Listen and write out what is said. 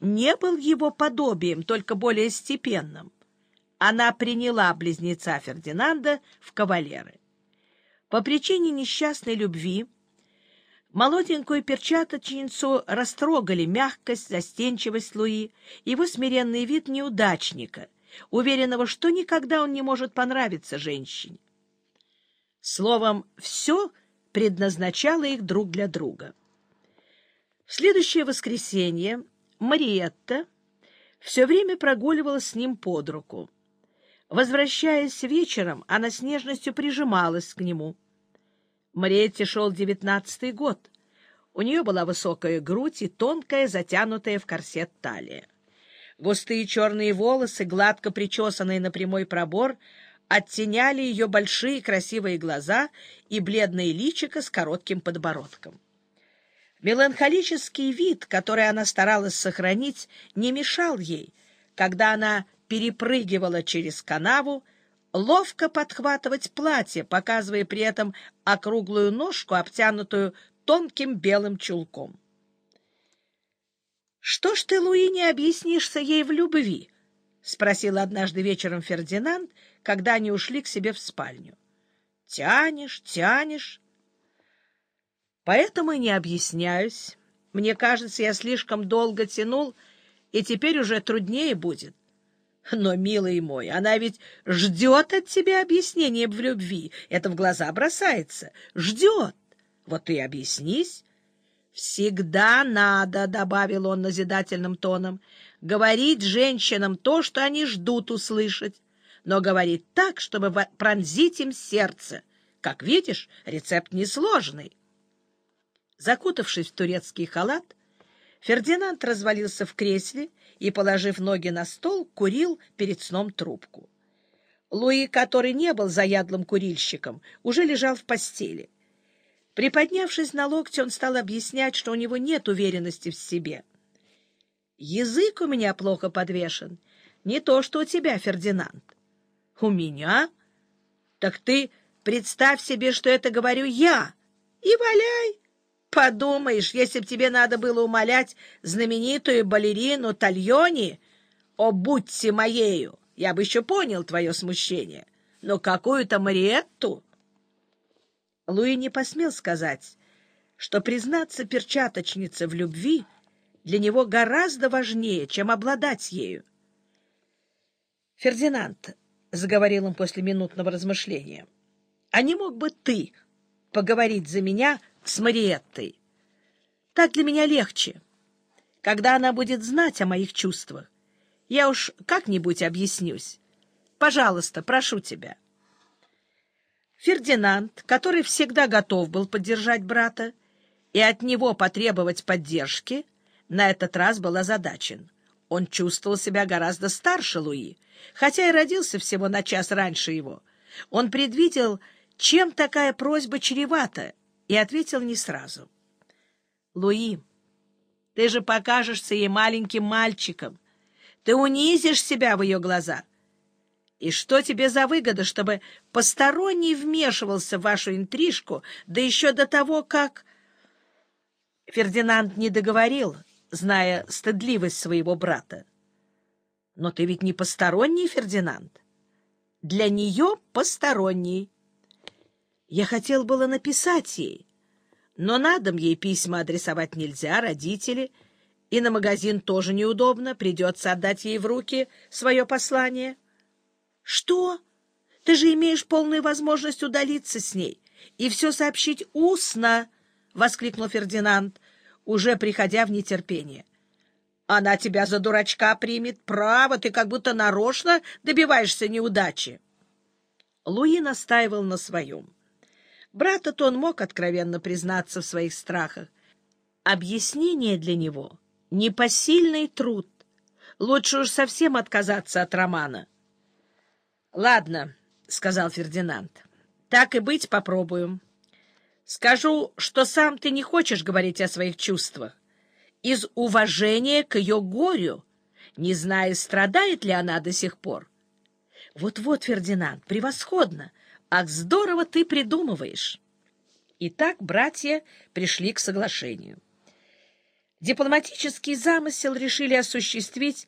не был его подобием, только более степенным. Она приняла близнеца Фердинанда в кавалеры. По причине несчастной любви молоденькую перчаточницу растрогали мягкость, застенчивость Луи, его смиренный вид неудачника, уверенного, что никогда он не может понравиться женщине. Словом, все предназначало их друг для друга. В следующее воскресенье Мариетта все время прогуливалась с ним под руку. Возвращаясь вечером, она с нежностью прижималась к нему. Мариетте шел девятнадцатый год. У нее была высокая грудь и тонкая, затянутая в корсет талия. Густые черные волосы, гладко причесанные на прямой пробор, оттеняли ее большие красивые глаза и бледное личико с коротким подбородком. Меланхолический вид, который она старалась сохранить, не мешал ей, когда она перепрыгивала через канаву, ловко подхватывать платье, показывая при этом округлую ножку, обтянутую тонким белым чулком. — Что ж ты, Луи, не объяснишься ей в любви? — спросил однажды вечером Фердинанд, когда они ушли к себе в спальню. — Тянешь, тянешь. — Поэтому и не объясняюсь. Мне кажется, я слишком долго тянул, и теперь уже труднее будет. Но, милый мой, она ведь ждет от тебя объяснения в любви. Это в глаза бросается. Ждет. Вот ты объяснись. «Всегда надо», — добавил он назидательным тоном, — «говорить женщинам то, что они ждут услышать, но говорить так, чтобы пронзить им сердце. Как видишь, рецепт несложный». Закутавшись в турецкий халат, Фердинанд развалился в кресле и, положив ноги на стол, курил перед сном трубку. Луи, который не был заядлым курильщиком, уже лежал в постели. Приподнявшись на локте, он стал объяснять, что у него нет уверенности в себе. «Язык у меня плохо подвешен. Не то, что у тебя, Фердинанд». «У меня? Так ты представь себе, что это говорю я, и валяй!» Подумаешь, если б тебе надо было умолять знаменитую балерину Тальони, о, будьте моею, я бы еще понял твое смущение. Но какую-то Мариетту... Луи не посмел сказать, что признаться перчаточнице в любви для него гораздо важнее, чем обладать ею. «Фердинанд», — заговорил он после минутного размышления, — «а не мог бы ты поговорить за меня с Мариеттой. Так для меня легче. Когда она будет знать о моих чувствах, я уж как-нибудь объяснюсь. Пожалуйста, прошу тебя. Фердинанд, который всегда готов был поддержать брата и от него потребовать поддержки, на этот раз был озадачен. Он чувствовал себя гораздо старше Луи, хотя и родился всего на час раньше его. Он предвидел, чем такая просьба чревата, и ответил не сразу. — Луи, ты же покажешься ей маленьким мальчиком. Ты унизишь себя в ее глаза. И что тебе за выгода, чтобы посторонний вмешивался в вашу интрижку, да еще до того, как... Фердинанд не договорил, зная стыдливость своего брата. Но ты ведь не посторонний, Фердинанд. Для нее посторонний. Я хотел было написать ей, но на дом ей письма адресовать нельзя, родители, и на магазин тоже неудобно, придется отдать ей в руки свое послание. — Что? Ты же имеешь полную возможность удалиться с ней и все сообщить устно, — воскликнул Фердинанд, уже приходя в нетерпение. — Она тебя за дурачка примет. Право, ты как будто нарочно добиваешься неудачи. Луи настаивал на своем. Брата-то он мог откровенно признаться в своих страхах. Объяснение для него — непосильный труд. Лучше уж совсем отказаться от романа. — Ладно, — сказал Фердинанд, — так и быть попробуем. Скажу, что сам ты не хочешь говорить о своих чувствах. Из уважения к ее горю, не зная, страдает ли она до сих пор. Вот-вот, Фердинанд, превосходно. Ах, здорово ты придумываешь! Итак, братья пришли к соглашению. Дипломатический замысел решили осуществить